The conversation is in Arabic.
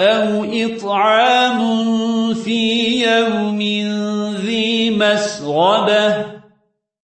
أو إطعام في يوم ذي مسغبة